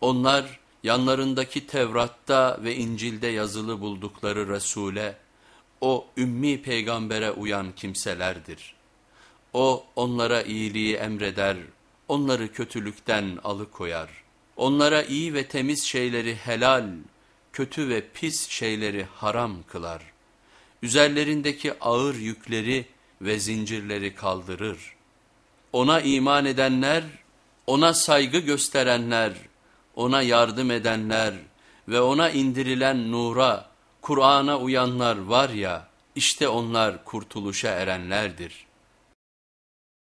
Onlar yanlarındaki Tevrat'ta ve İncil'de yazılı buldukları Resul'e, o ümmi peygambere uyan kimselerdir. O onlara iyiliği emreder, onları kötülükten alıkoyar. Onlara iyi ve temiz şeyleri helal, kötü ve pis şeyleri haram kılar. Üzerlerindeki ağır yükleri ve zincirleri kaldırır. Ona iman edenler, ona saygı gösterenler, ona yardım edenler ve ona indirilen nura, Kur'an'a uyanlar var ya, işte onlar kurtuluşa erenlerdir.''